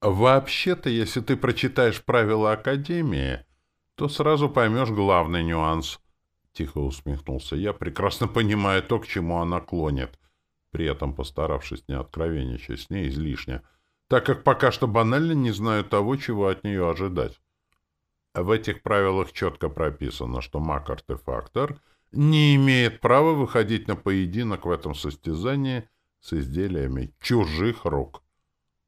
Вообще-то, если ты прочитаешь правила Академии, то сразу поймешь главный нюанс. Тихо усмехнулся я, прекрасно понимая то, к чему она клонит, при этом постаравшись не откровенничать с ней излишне, так как пока что банально не знаю того, чего от нее ожидать. В этих правилах четко прописано, что маг-артефактор не имеет права выходить на поединок в этом состязании с изделиями чужих рук.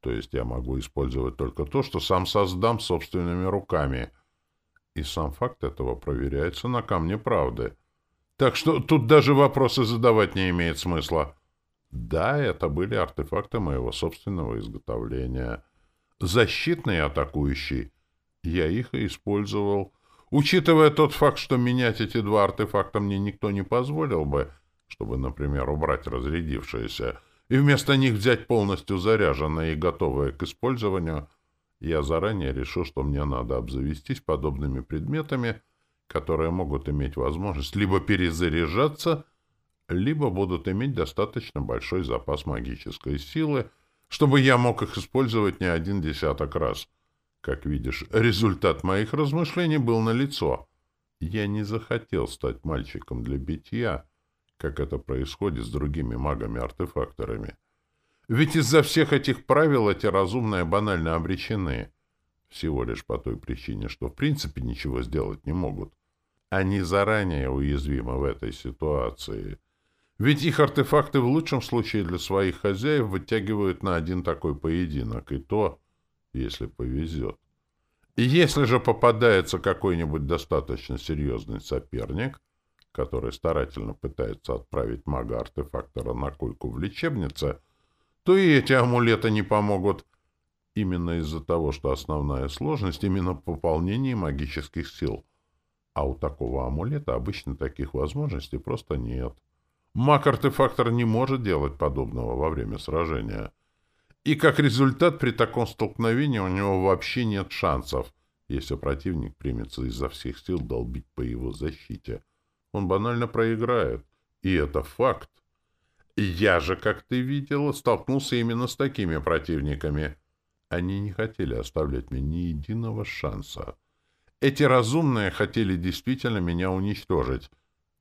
То есть я могу использовать только то, что сам создам собственными руками. И сам факт этого проверяется на камне правды. Так что тут даже вопросы задавать не имеет смысла. Да, это были артефакты моего собственного изготовления. Защитный и атакующий. Я их и использовал. Учитывая тот факт, что менять эти два артефакта мне никто не позволил бы, чтобы, например, убрать разрядившиеся и вместо них взять полностью заряженное и готовое к использованию, я заранее решил, что мне надо обзавестись подобными предметами, которые могут иметь возможность либо перезаряжаться, либо будут иметь достаточно большой запас магической силы, чтобы я мог их использовать не один десяток раз. Как видишь, результат моих размышлений был налицо. Я не захотел стать мальчиком для битья, как это происходит с другими магами-артефакторами. Ведь из-за всех этих правил эти разумные банально обречены. Всего лишь по той причине, что в принципе ничего сделать не могут. Они заранее уязвимы в этой ситуации. Ведь их артефакты в лучшем случае для своих хозяев вытягивают на один такой поединок, и то, если повезет. И если же попадается какой-нибудь достаточно серьезный соперник — который старательно пытается отправить мага-артефактора на койку в лечебнице, то и эти амулеты не помогут. Именно из-за того, что основная сложность именно в пополнении магических сил. А у такого амулета обычно таких возможностей просто нет. Маг-артефактор не может делать подобного во время сражения. И как результат, при таком столкновении у него вообще нет шансов, если противник примется изо всех сил долбить по его защите он банально проиграет. И это факт. Я же, как ты видела, столкнулся именно с такими противниками. Они не хотели оставлять мне ни единого шанса. Эти разумные хотели действительно меня уничтожить,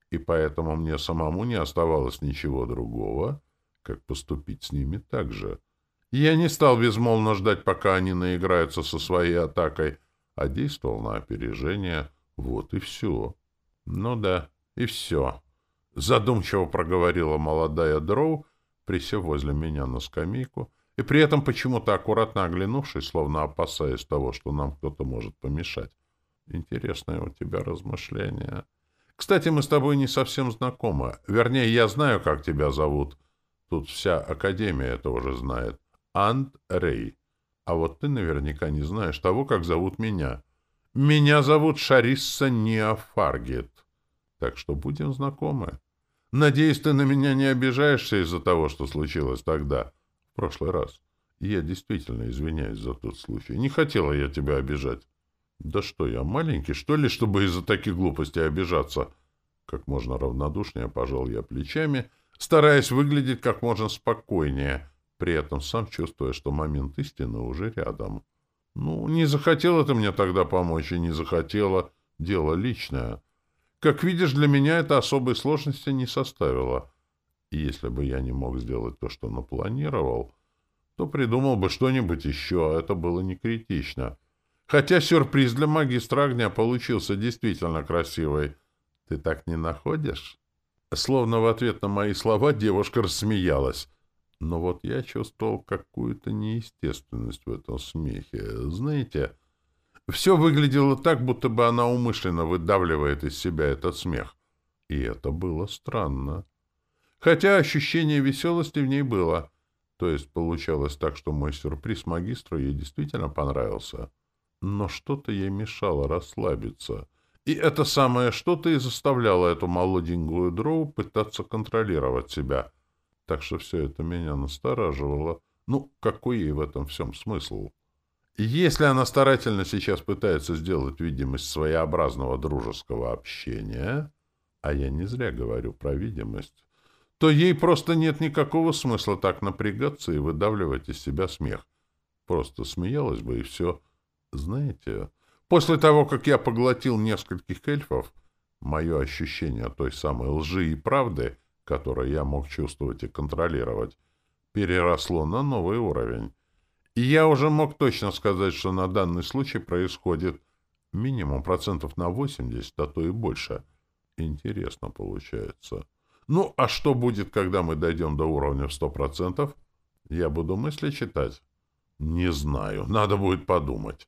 и поэтому мне самому не оставалось ничего другого, как поступить с ними так же. Я не стал безмолвно ждать, пока они наиграются со своей атакой, а действовал на опережение. Вот и все. Ну да, и все. Задумчиво проговорила молодая дроу, присев возле меня на скамейку, и при этом почему-то аккуратно оглянувшись, словно опасаясь того, что нам кто-то может помешать. Интересное у тебя размышление. Кстати, мы с тобой не совсем знакомы. Вернее, я знаю, как тебя зовут. Тут вся Академия это уже знает. Ант Рей. А вот ты наверняка не знаешь того, как зовут меня. Меня зовут Шарисса Ниафаргет. Так что будем знакомы. Надеюсь, ты на меня не обижаешься из-за того, что случилось тогда, в прошлый раз. Я действительно извиняюсь за тот случай. Не хотела я тебя обижать. Да что, я маленький, что ли, чтобы из-за таких глупостей обижаться? Как можно равнодушнее пожал я плечами, стараясь выглядеть как можно спокойнее, при этом сам чувствуя, что момент истины уже рядом. Ну, не захотела ты мне тогда помочь и не захотела. Дело личное. Как видишь, для меня это особой сложности не составило. И если бы я не мог сделать то, что напланировал, то придумал бы что-нибудь еще, а это было не критично. Хотя сюрприз для магистра огня получился действительно красивый. Ты так не находишь? Словно в ответ на мои слова девушка рассмеялась. Но вот я чувствовал какую-то неестественность в этом смехе. Знаете, все выглядело так, будто бы она умышленно выдавливает из себя этот смех. И это было странно. Хотя ощущение веселости в ней было. То есть получалось так, что мой сюрприз магистру ей действительно понравился. Но что-то ей мешало расслабиться. И это самое что-то и заставляло эту молоденькую дроу пытаться контролировать себя. Так что все это меня настораживало. Ну, какой ей в этом всем смысл? Если она старательно сейчас пытается сделать видимость своеобразного дружеского общения, а я не зря говорю про видимость, то ей просто нет никакого смысла так напрягаться и выдавливать из себя смех. Просто смеялась бы и все. Знаете, после того, как я поглотил нескольких эльфов, мое ощущение той самой лжи и правды, которую я мог чувствовать и контролировать, переросло на новый уровень. И я уже мог точно сказать, что на данный случай происходит минимум процентов на 80, а то и больше. Интересно получается. Ну, а что будет, когда мы дойдем до уровня в 100%? Я буду мысли читать? Не знаю, надо будет подумать.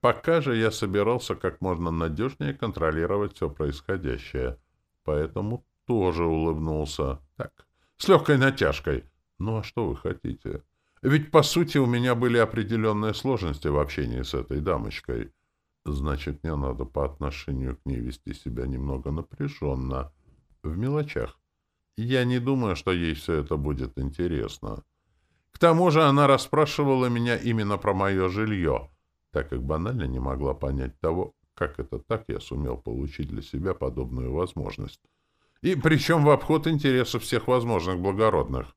Пока же я собирался как можно надежнее контролировать все происходящее, поэтому тоже улыбнулся. Так, с легкой натяжкой. Ну, а что вы хотите? Ведь, по сути, у меня были определенные сложности в общении с этой дамочкой. Значит, мне надо по отношению к ней вести себя немного напряженно. В мелочах. Я не думаю, что ей все это будет интересно. К тому же она расспрашивала меня именно про мое жилье, так как банально не могла понять того, как это так я сумел получить для себя подобную возможность. И причем в обход интересов всех возможных благородных.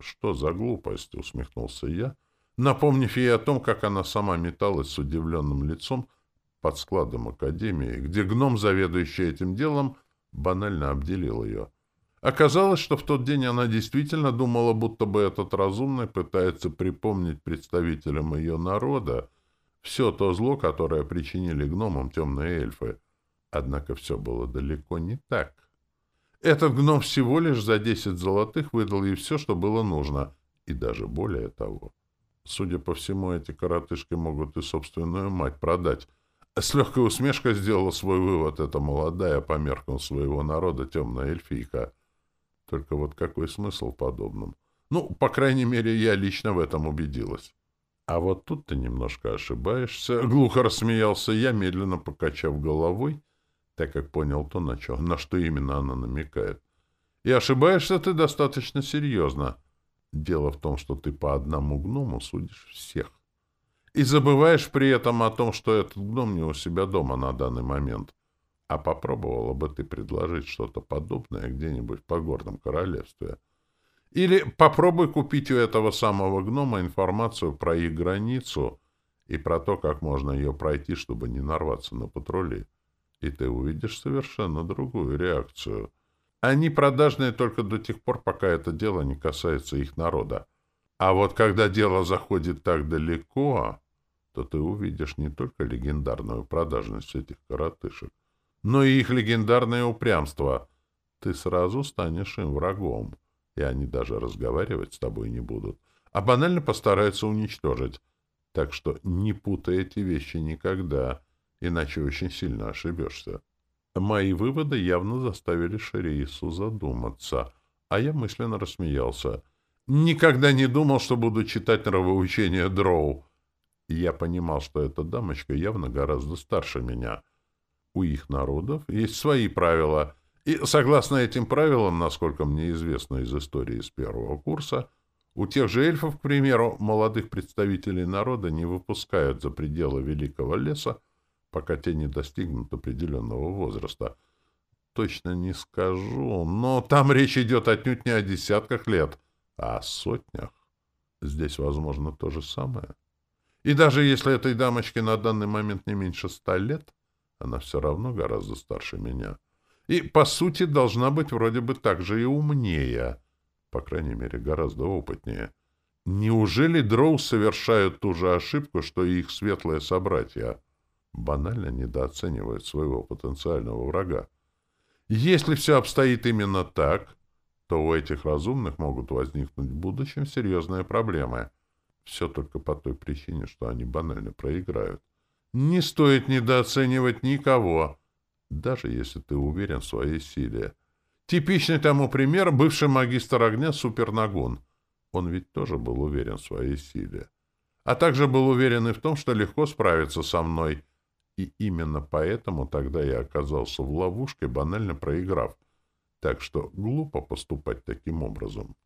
«Что за глупость?» — усмехнулся я, напомнив ей о том, как она сама металась с удивленным лицом под складом Академии, где гном, заведующий этим делом, банально обделил ее. Оказалось, что в тот день она действительно думала, будто бы этот разумный пытается припомнить представителям ее народа все то зло, которое причинили гномам темные эльфы. Однако все было далеко не так. Этот гном всего лишь за десять золотых выдал ей все, что было нужно, и даже более того. Судя по всему, эти коротышки могут и собственную мать продать. С легкой усмешкой сделала свой вывод эта молодая по меркам своего народа темная эльфийка. Только вот какой смысл в подобном? Ну, по крайней мере, я лично в этом убедилась. А вот тут ты немножко ошибаешься. Глухо рассмеялся я, медленно покачав головой, так как понял то, на что, на что именно она намекает. И ошибаешься ты достаточно серьезно. Дело в том, что ты по одному гному судишь всех. И забываешь при этом о том, что этот гном не у себя дома на данный момент. А попробовала бы ты предложить что-то подобное где-нибудь в Погорном Королевстве. Или попробуй купить у этого самого гнома информацию про их границу и про то, как можно ее пройти, чтобы не нарваться на патрули и ты увидишь совершенно другую реакцию. Они продажные только до тех пор, пока это дело не касается их народа. А вот когда дело заходит так далеко, то ты увидишь не только легендарную продажность этих коротышек, но и их легендарное упрямство. Ты сразу станешь им врагом, и они даже разговаривать с тобой не будут, а банально постараются уничтожить. Так что не путай эти вещи никогда — иначе очень сильно ошибешься. Мои выводы явно заставили Шериису задуматься, а я мысленно рассмеялся. Никогда не думал, что буду читать нравоучение Дроу. Я понимал, что эта дамочка явно гораздо старше меня. У их народов есть свои правила, и, согласно этим правилам, насколько мне известно из истории с первого курса, у тех же эльфов, к примеру, молодых представителей народа не выпускают за пределы Великого леса, пока те не достигнут определенного возраста. Точно не скажу, но там речь идет отнюдь не о десятках лет, а о сотнях. Здесь возможно то же самое. И даже если этой дамочке на данный момент не меньше ста лет, она все равно гораздо старше меня. И, по сути, должна быть вроде бы так же и умнее, по крайней мере, гораздо опытнее. Неужели дроу совершают ту же ошибку, что и их светлые собратья? Банально недооценивают своего потенциального врага. Если все обстоит именно так, то у этих разумных могут возникнуть в будущем серьезные проблемы. Все только по той причине, что они банально проиграют. Не стоит недооценивать никого, даже если ты уверен в своей силе. Типичный тому пример — бывший магистр огня Супернагун. Он ведь тоже был уверен в своей силе. А также был уверен и в том, что легко справиться со мной — и именно поэтому тогда я оказался в ловушке, банально проиграв. Так что глупо поступать таким образом.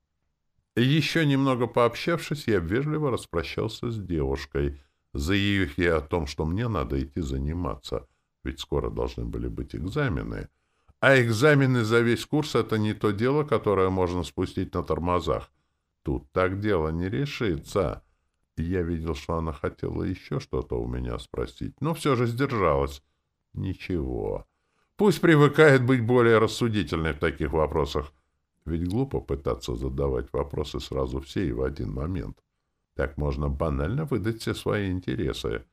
Еще немного пообщавшись, я вежливо распрощался с девушкой, заявив ей о том, что мне надо идти заниматься, ведь скоро должны были быть экзамены. А экзамены за весь курс — это не то дело, которое можно спустить на тормозах. Тут так дело не решится. Я видел, что она хотела еще что-то у меня спросить, но все же сдержалась. Ничего. Пусть привыкает быть более рассудительной в таких вопросах. Ведь глупо пытаться задавать вопросы сразу все и в один момент. Так можно банально выдать все свои интересы.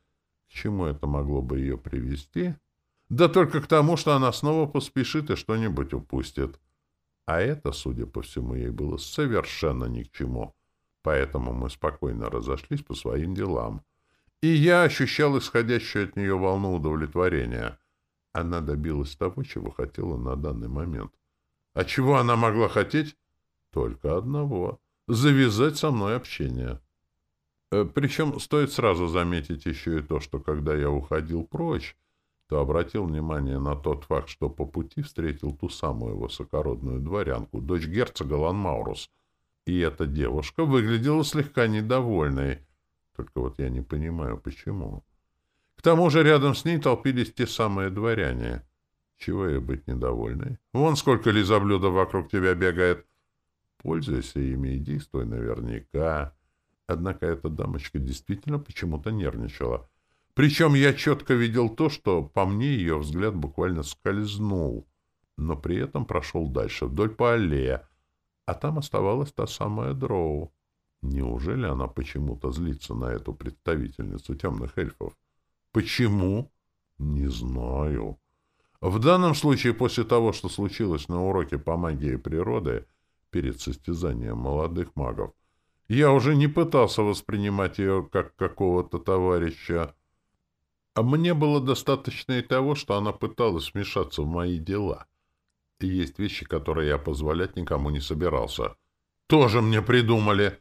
К чему это могло бы ее привести? Да только к тому, что она снова поспешит и что-нибудь упустит. А это, судя по всему, ей было совершенно ни к чему. Поэтому мы спокойно разошлись по своим делам. И я ощущал исходящую от нее волну удовлетворения. Она добилась того, чего хотела на данный момент. А чего она могла хотеть? Только одного — завязать со мной общение. Э, Причем стоит сразу заметить еще и то, что когда я уходил прочь, то обратил внимание на тот факт, что по пути встретил ту самую высокородную дворянку, дочь герцога Ланмаурус. И эта девушка выглядела слегка недовольной. Только вот я не понимаю, почему. К тому же рядом с ней толпились те самые дворяне. Чего ей быть недовольной? Вон сколько лизоблюдов вокруг тебя бегает. Пользуйся ими и действуй наверняка. Однако эта дамочка действительно почему-то нервничала. Причем я четко видел то, что по мне ее взгляд буквально скользнул, но при этом прошел дальше, вдоль по аллее, а там оставалась та самая дроу. Неужели она почему-то злится на эту представительницу темных эльфов? Почему? Не знаю. В данном случае, после того, что случилось на уроке по магии природы перед состязанием молодых магов, я уже не пытался воспринимать ее как какого-то товарища. А мне было достаточно и того, что она пыталась вмешаться в мои дела. И есть вещи, которые я позволять никому не собирался. Тоже мне придумали.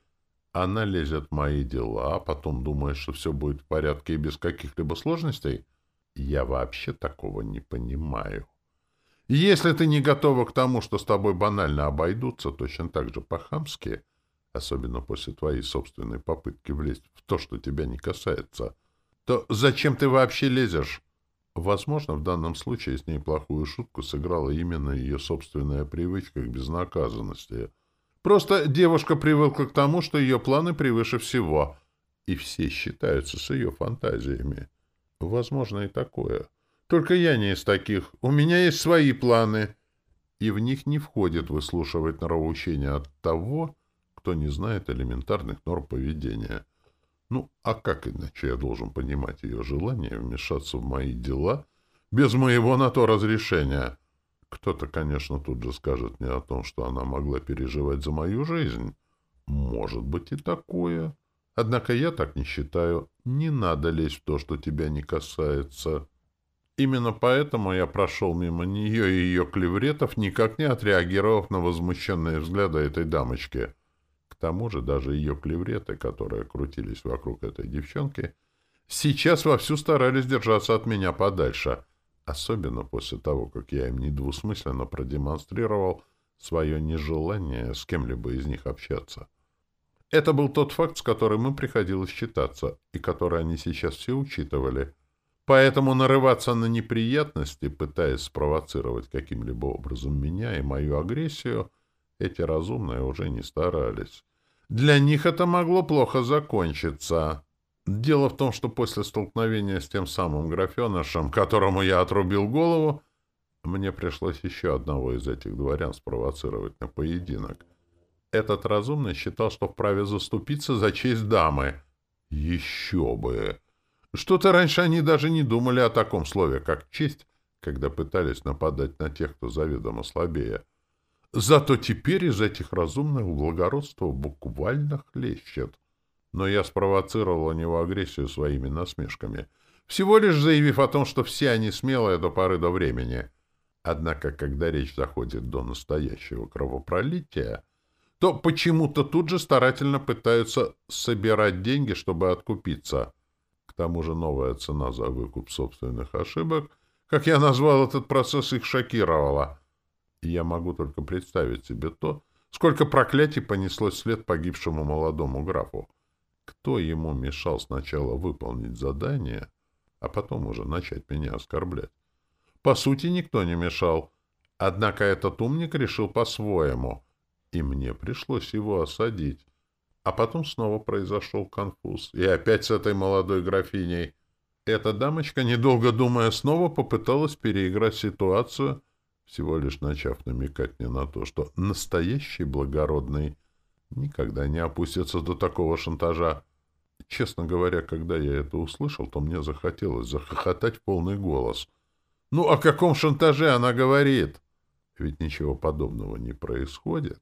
Она лезет в мои дела, а потом думает, что все будет в порядке и без каких-либо сложностей. Я вообще такого не понимаю. Если ты не готова к тому, что с тобой банально обойдутся, точно так же по-хамски — особенно после твоей собственной попытки влезть в то, что тебя не касается, то зачем ты вообще лезешь? Возможно, в данном случае с ней плохую шутку сыграла именно ее собственная привычка к безнаказанности. Просто девушка привыкла к тому, что ее планы превыше всего, и все считаются с ее фантазиями. Возможно и такое. Только я не из таких. У меня есть свои планы, и в них не входит выслушивать нравоучения от того, кто не знает элементарных норм поведения. Ну, а как иначе я должен понимать ее желание вмешаться в мои дела без моего на то разрешения? Кто-то, конечно, тут же скажет мне о том, что она могла переживать за мою жизнь. Может быть и такое. Однако я так не считаю. Не надо лезть в то, что тебя не касается. Именно поэтому я прошел мимо нее и ее клевретов, никак не отреагировав на возмущенные взгляды этой дамочки. Тому же даже ее клевреты, которые крутились вокруг этой девчонки, сейчас вовсю старались держаться от меня подальше, особенно после того, как я им недвусмысленно продемонстрировал свое нежелание с кем-либо из них общаться. Это был тот факт, с которым им приходилось считаться, и который они сейчас все учитывали. Поэтому нарываться на неприятности, пытаясь спровоцировать каким-либо образом меня и мою агрессию — эти разумные уже не старались. Для них это могло плохо закончиться. Дело в том, что после столкновения с тем самым графенышем, которому я отрубил голову, мне пришлось еще одного из этих дворян спровоцировать на поединок. Этот разумный считал, что вправе заступиться за честь дамы. Еще бы! Что-то раньше они даже не думали о таком слове, как честь, когда пытались нападать на тех, кто заведомо слабее. Зато теперь из этих разумных благородства буквально хлещет. Но я спровоцировал у него агрессию своими насмешками, всего лишь заявив о том, что все они смелые до поры до времени. Однако, когда речь заходит до настоящего кровопролития, то почему-то тут же старательно пытаются собирать деньги, чтобы откупиться. К тому же новая цена за выкуп собственных ошибок, как я назвал этот процесс, их шокировала — я могу только представить себе то, сколько проклятий понеслось вслед погибшему молодому графу. Кто ему мешал сначала выполнить задание, а потом уже начать меня оскорблять? По сути, никто не мешал. Однако этот умник решил по-своему, и мне пришлось его осадить. А потом снова произошел конфуз. И опять с этой молодой графиней. Эта дамочка, недолго думая, снова попыталась переиграть ситуацию, всего лишь начав намекать мне на то, что настоящий благородный никогда не опустится до такого шантажа. Честно говоря, когда я это услышал, то мне захотелось захохотать в полный голос. Ну, о каком шантаже она говорит? Ведь ничего подобного не происходит.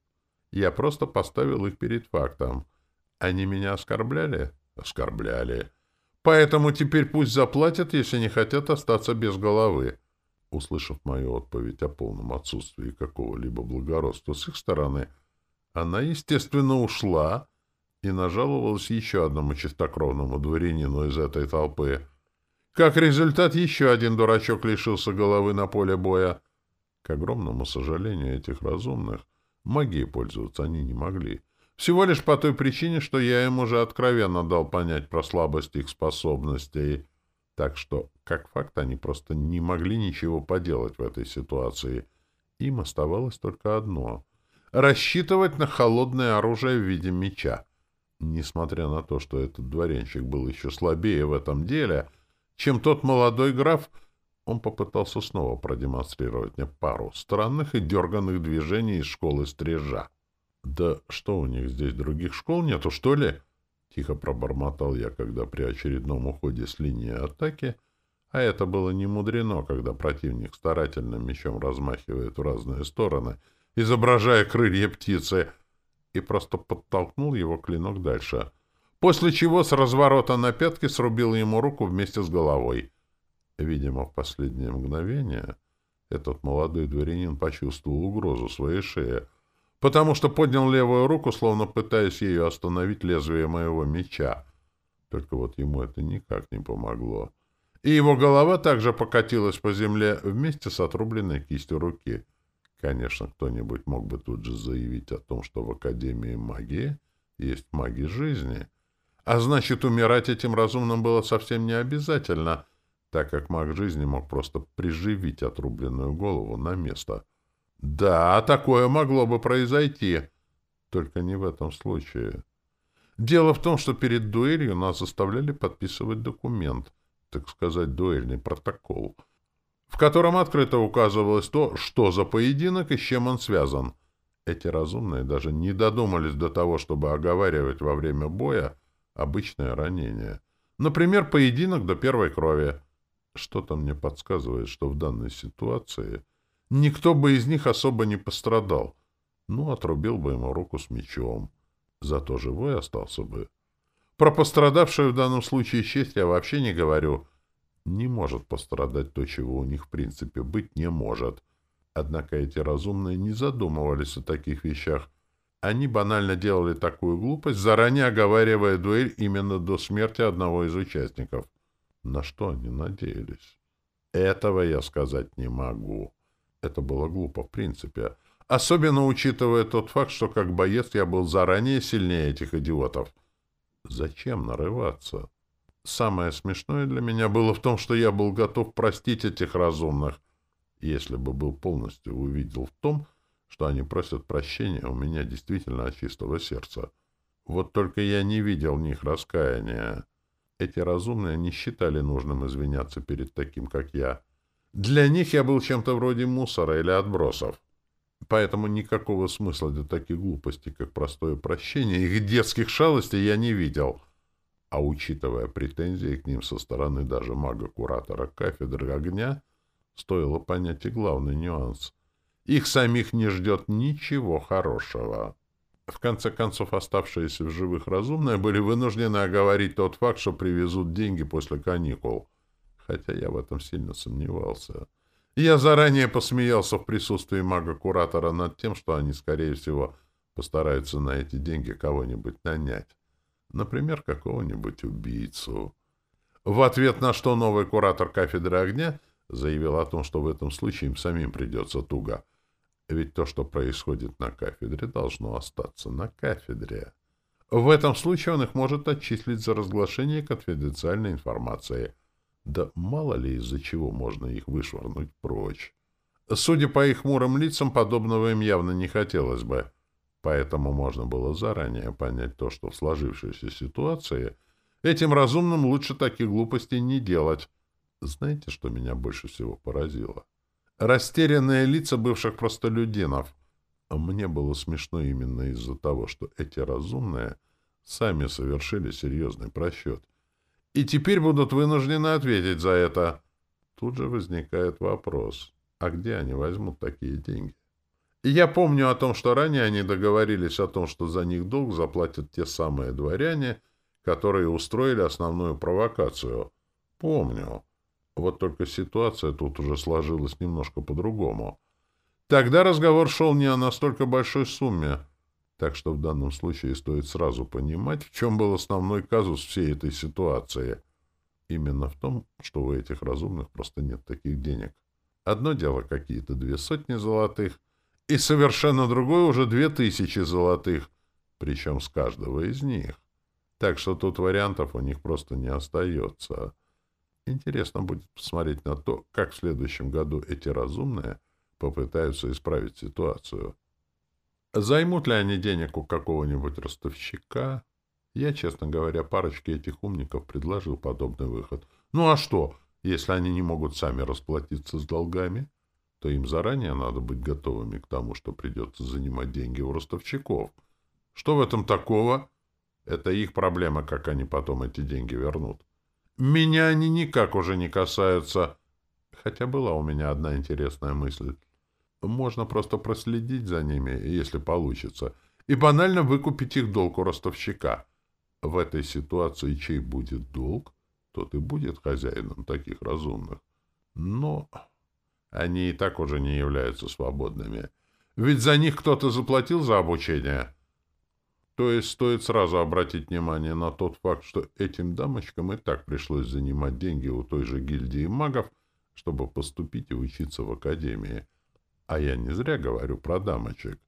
Я просто поставил их перед фактом. Они меня оскорбляли? Оскорбляли. Поэтому теперь пусть заплатят, если не хотят остаться без головы. Услышав мою отповедь о полном отсутствии какого-либо благородства с их стороны, она, естественно, ушла и нажаловалась еще одному чистокровному дворянину из этой толпы. Как результат, еще один дурачок лишился головы на поле боя. К огромному сожалению этих разумных, магией пользоваться они не могли. Всего лишь по той причине, что я им уже откровенно дал понять про слабость их способностей. Так что, как факт, они просто не могли ничего поделать в этой ситуации. Им оставалось только одно — рассчитывать на холодное оружие в виде меча. Несмотря на то, что этот дворянчик был еще слабее в этом деле, чем тот молодой граф, он попытался снова продемонстрировать мне пару странных и дерганных движений из школы стрижа. «Да что у них здесь, других школ нету, что ли?» Тихо пробормотал я, когда при очередном уходе с линии атаки, а это было не мудрено, когда противник старательным мечом размахивает в разные стороны, изображая крылья птицы, и просто подтолкнул его клинок дальше, после чего с разворота на пятки срубил ему руку вместе с головой. Видимо, в последнее мгновение этот молодой дворянин почувствовал угрозу своей шее — потому что поднял левую руку, словно пытаясь ею остановить лезвие моего меча. Только вот ему это никак не помогло. И его голова также покатилась по земле вместе с отрубленной кистью руки. Конечно, кто-нибудь мог бы тут же заявить о том, что в Академии магии есть маги жизни. А значит, умирать этим разумным было совсем не обязательно, так как маг жизни мог просто приживить отрубленную голову на место — да, такое могло бы произойти. Только не в этом случае. Дело в том, что перед дуэлью нас заставляли подписывать документ, так сказать, дуэльный протокол, в котором открыто указывалось то, что за поединок и с чем он связан. Эти разумные даже не додумались до того, чтобы оговаривать во время боя обычное ранение. Например, поединок до первой крови. Что-то мне подсказывает, что в данной ситуации Никто бы из них особо не пострадал. Ну, отрубил бы ему руку с мечом. Зато живой остался бы. Про пострадавшую в данном случае честь я вообще не говорю. Не может пострадать то, чего у них в принципе быть не может. Однако эти разумные не задумывались о таких вещах. Они банально делали такую глупость, заранее оговаривая дуэль именно до смерти одного из участников. На что они надеялись? Этого я сказать не могу. Это было глупо, в принципе. Особенно учитывая тот факт, что как боец я был заранее сильнее этих идиотов. Зачем нарываться? Самое смешное для меня было в том, что я был готов простить этих разумных, если бы был полностью увидел в том, что они просят прощения у меня действительно от чистого сердца. Вот только я не видел в них раскаяния. Эти разумные не считали нужным извиняться перед таким, как я. Для них я был чем-то вроде мусора или отбросов. Поэтому никакого смысла для таких глупостей, как простое прощение, их детских шалостей я не видел. А учитывая претензии к ним со стороны даже мага-куратора кафедры огня, стоило понять и главный нюанс. Их самих не ждет ничего хорошего. В конце концов, оставшиеся в живых разумные были вынуждены оговорить тот факт, что привезут деньги после каникул — хотя я в этом сильно сомневался. Я заранее посмеялся в присутствии мага-куратора над тем, что они, скорее всего, постараются на эти деньги кого-нибудь нанять. Например, какого-нибудь убийцу. В ответ на что новый куратор кафедры огня заявил о том, что в этом случае им самим придется туго. Ведь то, что происходит на кафедре, должно остаться на кафедре. В этом случае он их может отчислить за разглашение конфиденциальной информации — да мало ли из-за чего можно их вышвырнуть прочь. Судя по их хмурым лицам, подобного им явно не хотелось бы. Поэтому можно было заранее понять то, что в сложившейся ситуации этим разумным лучше таких глупостей не делать. Знаете, что меня больше всего поразило? Растерянные лица бывших простолюдинов. Мне было смешно именно из-за того, что эти разумные сами совершили серьезный просчет. И теперь будут вынуждены ответить за это. Тут же возникает вопрос, а где они возьмут такие деньги? И я помню о том, что ранее они договорились о том, что за них долг заплатят те самые дворяне, которые устроили основную провокацию. Помню. Вот только ситуация тут уже сложилась немножко по-другому. Тогда разговор шел не о настолько большой сумме, так что в данном случае стоит сразу понимать, в чем был основной казус всей этой ситуации. Именно в том, что у этих разумных просто нет таких денег. Одно дело какие-то две сотни золотых — и совершенно другой уже две тысячи золотых, причем с каждого из них. Так что тут вариантов у них просто не остается. Интересно будет посмотреть на то, как в следующем году эти разумные попытаются исправить ситуацию. Займут ли они денег у какого-нибудь ростовщика? Я, честно говоря, парочке этих умников предложил подобный выход. Ну а что, если они не могут сами расплатиться с долгами? — то им заранее надо быть готовыми к тому, что придется занимать деньги у ростовщиков. Что в этом такого? Это их проблема, как они потом эти деньги вернут. Меня они никак уже не касаются. Хотя была у меня одна интересная мысль. Можно просто проследить за ними, если получится, и банально выкупить их долг у ростовщика. В этой ситуации чей будет долг, тот и будет хозяином таких разумных. Но... Они и так уже не являются свободными. Ведь за них кто-то заплатил за обучение. То есть стоит сразу обратить внимание на тот факт, что этим дамочкам и так пришлось занимать деньги у той же гильдии магов, чтобы поступить и учиться в академии. А я не зря говорю про дамочек.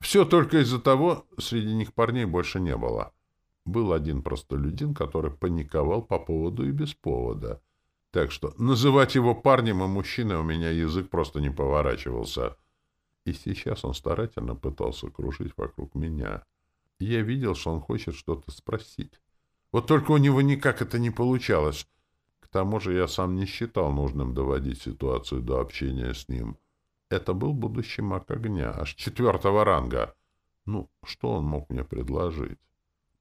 Все только из-за того, среди них парней больше не было. Был один простолюдин, который паниковал по поводу и без повода — так что называть его парнем и мужчиной у меня язык просто не поворачивался. И сейчас он старательно пытался кружить вокруг меня. Я видел, что он хочет что-то спросить. Вот только у него никак это не получалось. К тому же я сам не считал нужным доводить ситуацию до общения с ним. Это был будущий маг огня, аж четвертого ранга. Ну, что он мог мне предложить?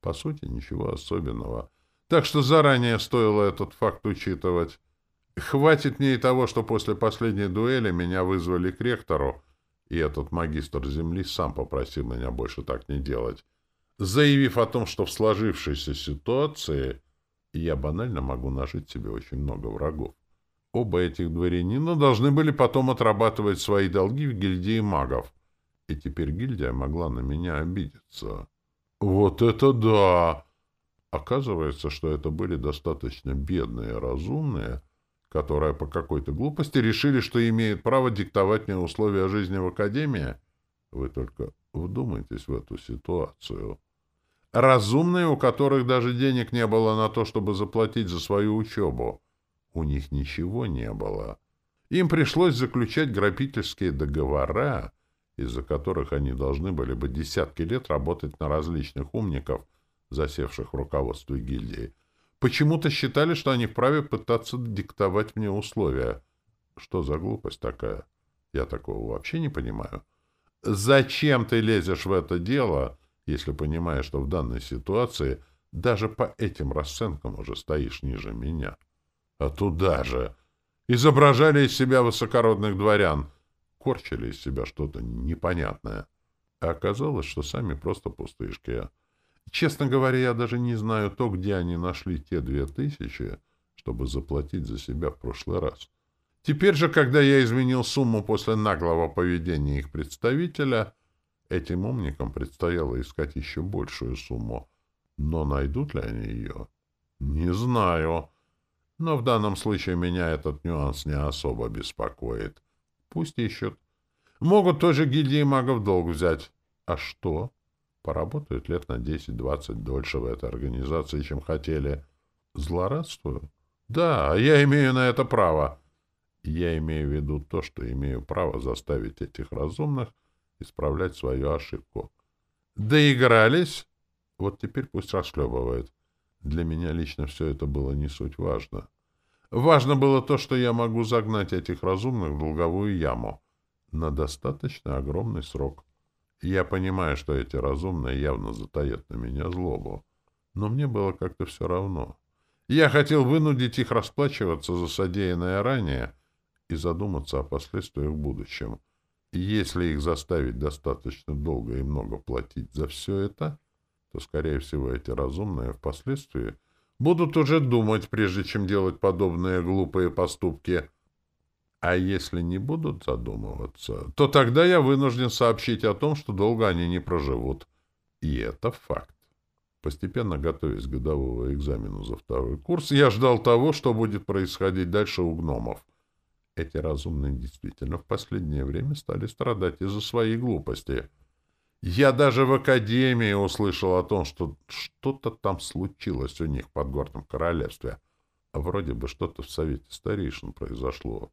По сути, ничего особенного. Так что заранее стоило этот факт учитывать. Хватит мне и того, что после последней дуэли меня вызвали к ректору, и этот магистр земли сам попросил меня больше так не делать, заявив о том, что в сложившейся ситуации я банально могу нажить себе очень много врагов. Оба этих дворянина должны были потом отрабатывать свои долги в гильдии магов, и теперь гильдия могла на меня обидеться. Вот это да! Оказывается, что это были достаточно бедные, разумные, которые по какой-то глупости решили, что имеют право диктовать мне условия жизни в Академии. Вы только вдумайтесь в эту ситуацию. Разумные, у которых даже денег не было на то, чтобы заплатить за свою учебу. У них ничего не было. Им пришлось заключать грабительские договора, из-за которых они должны были бы десятки лет работать на различных умников — засевших в руководстве гильдии, почему-то считали, что они вправе пытаться диктовать мне условия. Что за глупость такая? Я такого вообще не понимаю. Зачем ты лезешь в это дело, если понимаешь, что в данной ситуации даже по этим расценкам уже стоишь ниже меня? А туда же изображали из себя высокородных дворян, корчили из себя что-то непонятное. А оказалось, что сами просто пустышки — Честно говоря, я даже не знаю то, где они нашли те две тысячи, чтобы заплатить за себя в прошлый раз. Теперь же, когда я изменил сумму после наглого поведения их представителя, этим умникам предстояло искать еще большую сумму. Но найдут ли они ее? Не знаю. Но в данном случае меня этот нюанс не особо беспокоит. Пусть ищут. Могут тоже гильдии магов долг взять. А что? Поработают лет на 10-20 дольше в этой организации, чем хотели. Злорадствую? Да, я имею на это право. Я имею в виду то, что имею право заставить этих разумных исправлять свою ошибку. Доигрались? Вот теперь пусть расхлебывает. Для меня лично все это было не суть важно. Важно было то, что я могу загнать этих разумных в долговую яму на достаточно огромный срок. Я понимаю, что эти разумные явно затаят на меня злобу, но мне было как-то все равно. Я хотел вынудить их расплачиваться за содеянное ранее и задуматься о последствиях в будущем. Если их заставить достаточно долго и много платить за все это, то, скорее всего, эти разумные впоследствии будут уже думать, прежде чем делать подобные глупые поступки. А если не будут задумываться, то тогда я вынужден сообщить о том, что долго они не проживут. И это факт. Постепенно готовясь к годовому экзамену за второй курс, я ждал того, что будет происходить дальше у гномов. Эти разумные действительно в последнее время стали страдать из-за своей глупости — я даже в академии услышал о том, что что-то там случилось у них в Подгорном королевстве. А вроде бы что-то в совете старейшин произошло.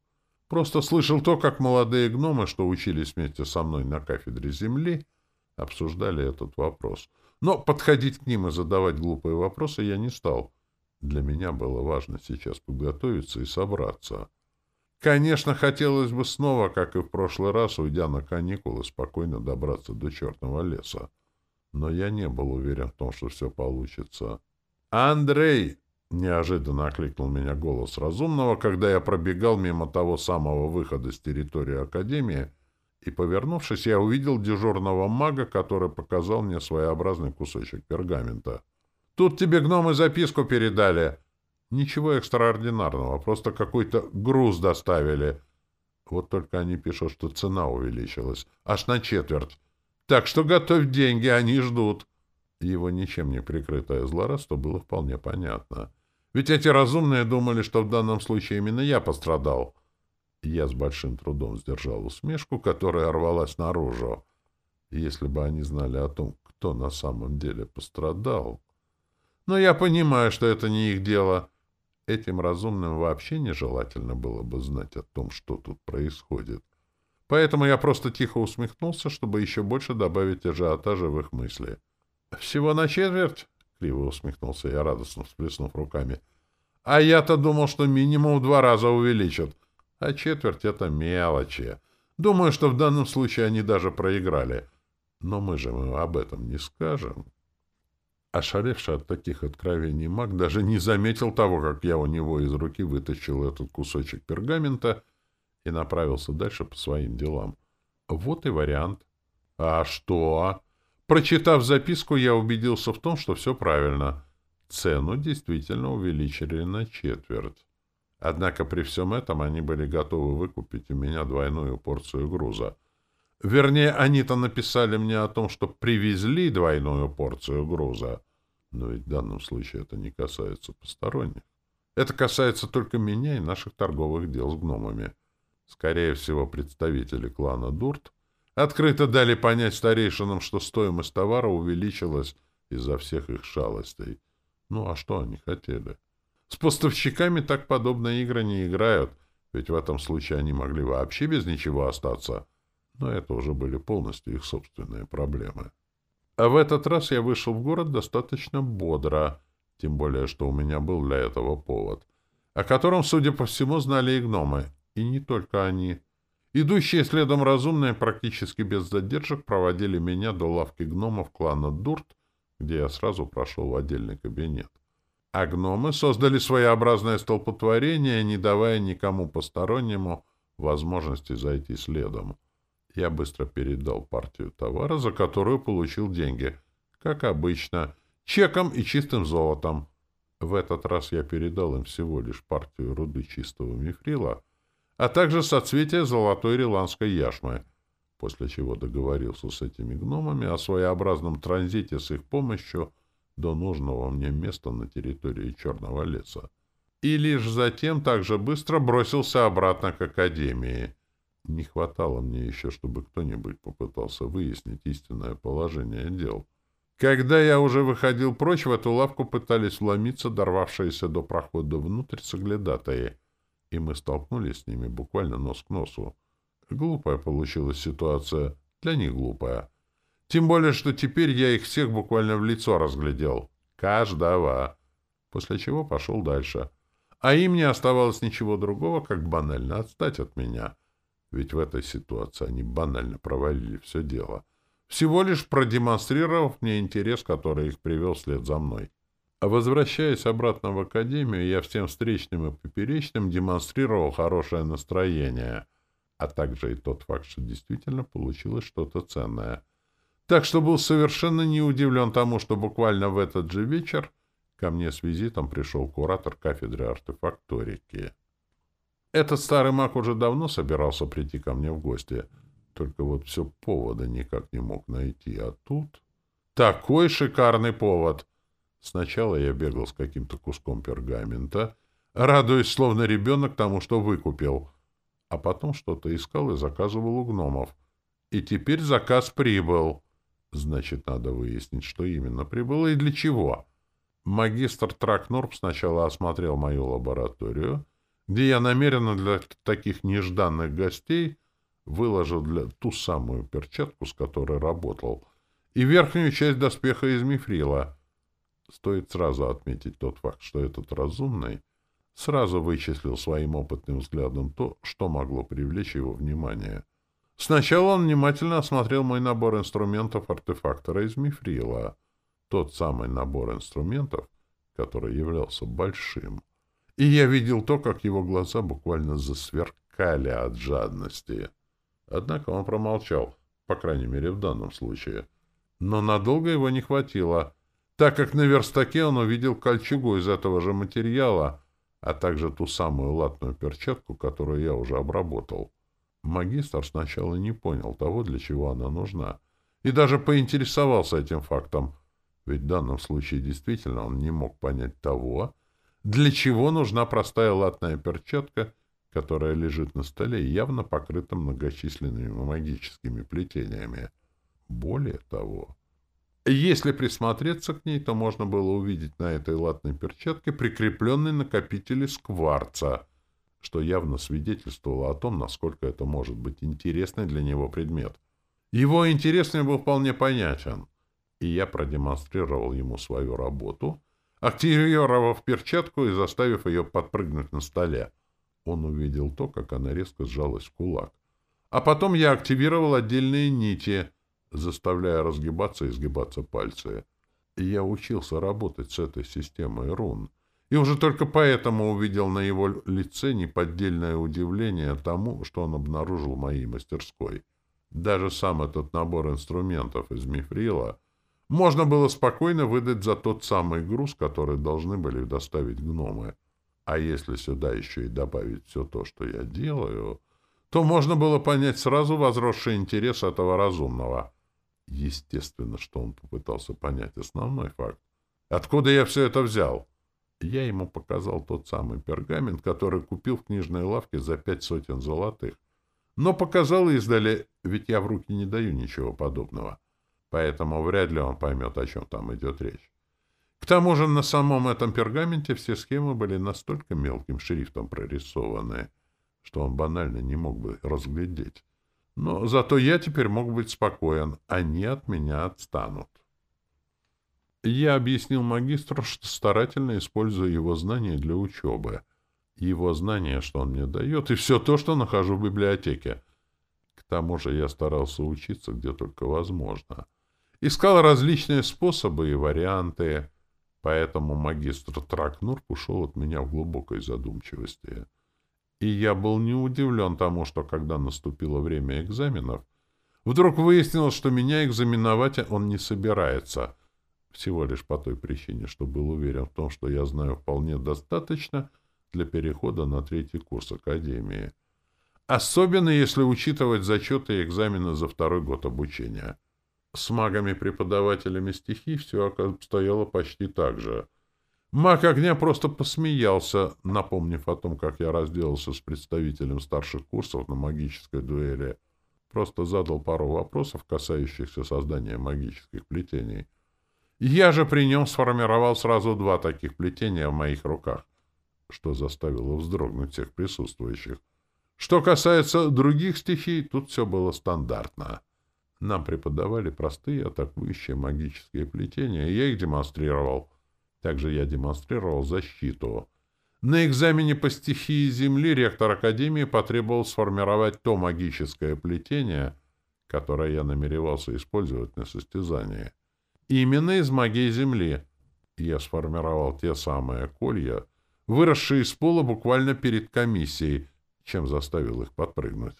Просто слышал то, как молодые гномы, что учились вместе со мной на кафедре земли, обсуждали этот вопрос. Но подходить к ним и задавать глупые вопросы я не стал. Для меня было важно сейчас подготовиться и собраться. Конечно, хотелось бы снова, как и в прошлый раз, уйдя на каникулы, спокойно добраться до чертного леса. Но я не был уверен в том, что все получится. «Андрей!» — неожиданно окликнул меня голос разумного, когда я пробегал мимо того самого выхода с территории Академии, и, повернувшись, я увидел дежурного мага, который показал мне своеобразный кусочек пергамента. «Тут тебе гномы записку передали!» Ничего экстраординарного, просто какой-то груз доставили. Вот только они пишут, что цена увеличилась. Аж на четверть. Так что готовь деньги, они ждут. Его ничем не прикрытое злорадство было вполне понятно. Ведь эти разумные думали, что в данном случае именно я пострадал. Я с большим трудом сдержал усмешку, которая рвалась наружу. Если бы они знали о том, кто на самом деле пострадал... Но я понимаю, что это не их дело. Этим разумным вообще нежелательно было бы знать о том, что тут происходит. Поэтому я просто тихо усмехнулся, чтобы еще больше добавить ажиотажа в их мысли. «Всего на четверть?» — криво усмехнулся я, радостно всплеснув руками. «А я-то думал, что минимум в два раза увеличат. А четверть — это мелочи. Думаю, что в данном случае они даже проиграли. Но мы же об этом не скажем». Ошаревший от таких откровений маг даже не заметил того, как я у него из руки вытащил этот кусочек пергамента и направился дальше по своим делам. Вот и вариант. А что? Прочитав записку, я убедился в том, что все правильно. Цену действительно увеличили на четверть. Однако при всем этом они были готовы выкупить у меня двойную порцию груза. Вернее, они-то написали мне о том, что привезли двойную порцию груза. Но ведь в данном случае это не касается посторонних. Это касается только меня и наших торговых дел с гномами. Скорее всего, представители клана Дурт открыто дали понять старейшинам, что стоимость товара увеличилась из-за всех их шалостей. Ну, а что они хотели? С поставщиками так подобные игры не играют, ведь в этом случае они могли вообще без ничего остаться но это уже были полностью их собственные проблемы. А в этот раз я вышел в город достаточно бодро, тем более, что у меня был для этого повод, о котором, судя по всему, знали и гномы, и не только они. Идущие следом разумные практически без задержек проводили меня до лавки гномов клана Дурт, где я сразу прошел в отдельный кабинет. А гномы создали своеобразное столпотворение, не давая никому постороннему возможности зайти следом. Я быстро передал партию товара, за которую получил деньги. Как обычно, чеком и чистым золотом. В этот раз я передал им всего лишь партию руды чистого мифрила, а также соцветия золотой риландской яшмы, после чего договорился с этими гномами о своеобразном транзите с их помощью до нужного мне места на территории Черного леса. И лишь затем также быстро бросился обратно к Академии — не хватало мне еще, чтобы кто-нибудь попытался выяснить истинное положение дел. Когда я уже выходил прочь, в эту лавку пытались вломиться дорвавшиеся до прохода внутрь соглядатые, и мы столкнулись с ними буквально нос к носу. Глупая получилась ситуация, для них глупая. Тем более, что теперь я их всех буквально в лицо разглядел. Каждого. После чего пошел дальше. А им не оставалось ничего другого, как банально отстать от меня. Ведь в этой ситуации они банально провалили все дело. Всего лишь продемонстрировав мне интерес, который их привел вслед за мной. А возвращаясь обратно в академию, я всем встречным и поперечным демонстрировал хорошее настроение, а также и тот факт, что действительно получилось что-то ценное. Так что был совершенно не удивлен тому, что буквально в этот же вечер ко мне с визитом пришел куратор кафедры артефакторики. Этот старый маг уже давно собирался прийти ко мне в гости, только вот все повода никак не мог найти, а тут... Такой шикарный повод! Сначала я бегал с каким-то куском пергамента, радуясь, словно ребенок, тому, что выкупил. А потом что-то искал и заказывал у гномов. И теперь заказ прибыл. Значит, надо выяснить, что именно прибыло и для чего. Магистр Тракнорп сначала осмотрел мою лабораторию, где я намеренно для таких нежданных гостей выложил для ту самую перчатку, с которой работал, и верхнюю часть доспеха из мифрила — Стоит сразу отметить тот факт, что этот разумный сразу вычислил своим опытным взглядом то, что могло привлечь его внимание. Сначала он внимательно осмотрел мой набор инструментов артефактора из мифрила, тот самый набор инструментов, который являлся большим. И я видел то, как его глаза буквально засверкали от жадности. Однако он промолчал, по крайней мере в данном случае. Но надолго его не хватило — так как на верстаке он увидел кольчугу из этого же материала, а также ту самую латную перчатку, которую я уже обработал. Магистр сначала не понял того, для чего она нужна, и даже поинтересовался этим фактом, ведь в данном случае действительно он не мог понять того, для чего нужна простая латная перчатка, которая лежит на столе, явно покрыта многочисленными магическими плетениями. Более того... Если присмотреться к ней, то можно было увидеть на этой латной перчатке прикрепленный накопитель из кварца, что явно свидетельствовало о том, насколько это может быть интересный для него предмет. Его интерес мне был вполне понятен, и я продемонстрировал ему свою работу, активировав перчатку и заставив ее подпрыгнуть на столе. Он увидел то, как она резко сжалась в кулак. А потом я активировал отдельные нити — заставляя разгибаться и сгибаться пальцы. И я учился работать с этой системой рун. И уже только поэтому увидел на его лице неподдельное удивление тому, что он обнаружил в моей мастерской. Даже сам этот набор инструментов из мифрила можно было спокойно выдать за тот самый груз, который должны были доставить гномы. А если сюда еще и добавить все то, что я делаю, то можно было понять сразу возросший интерес этого разумного. Естественно, что он попытался понять основной факт. Откуда я все это взял? Я ему показал тот самый пергамент, который купил в книжной лавке за пять сотен золотых. Но показал издали, ведь я в руки не даю ничего подобного. Поэтому вряд ли он поймет, о чем там идет речь. К тому же на самом этом пергаменте все схемы были настолько мелким шрифтом прорисованы, что он банально не мог бы разглядеть. Но зато я теперь мог быть спокоен. Они от меня отстанут. Я объяснил магистру, что старательно использую его знания для учебы. Его знания, что он мне дает, и все то, что нахожу в библиотеке. К тому же я старался учиться где только возможно. Искал различные способы и варианты, поэтому магистр Тракнур ушел от меня в глубокой задумчивости. И я был не удивлен тому, что когда наступило время экзаменов, вдруг выяснилось, что меня экзаменовать он не собирается. Всего лишь по той причине, что был уверен в том, что я знаю вполне достаточно для перехода на третий курс Академии. Особенно если учитывать зачеты и экзамены за второй год обучения. С магами-преподавателями стихий все обстояло почти так же — Маг огня просто посмеялся, напомнив о том, как я разделался с представителем старших курсов на магической дуэли. Просто задал пару вопросов, касающихся создания магических плетений. Я же при нем сформировал сразу два таких плетения в моих руках, что заставило вздрогнуть всех присутствующих. Что касается других стихий, тут все было стандартно. Нам преподавали простые атакующие магические плетения, и я их демонстрировал. Также я демонстрировал защиту. На экзамене по стихии Земли ректор Академии потребовал сформировать то магическое плетение, которое я намеревался использовать на состязании. Именно из магии Земли. Я сформировал те самые колья, выросшие из пола буквально перед комиссией, чем заставил их подпрыгнуть.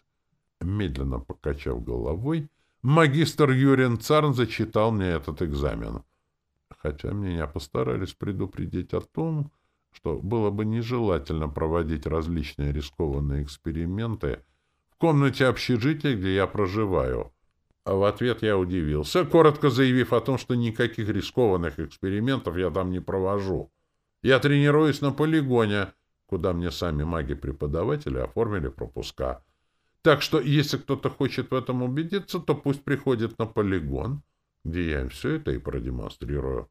Медленно покачав головой, магистр Юрин Царн зачитал мне этот экзамен. Хотя меня постарались предупредить о том, что было бы нежелательно проводить различные рискованные эксперименты в комнате общежития, где я проживаю. А в ответ я удивился, коротко заявив о том, что никаких рискованных экспериментов я там не провожу. Я тренируюсь на полигоне, куда мне сами маги-преподаватели оформили пропуска. Так что, если кто-то хочет в этом убедиться, то пусть приходит на полигон, где я им все это и продемонстрирую.